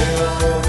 Lord.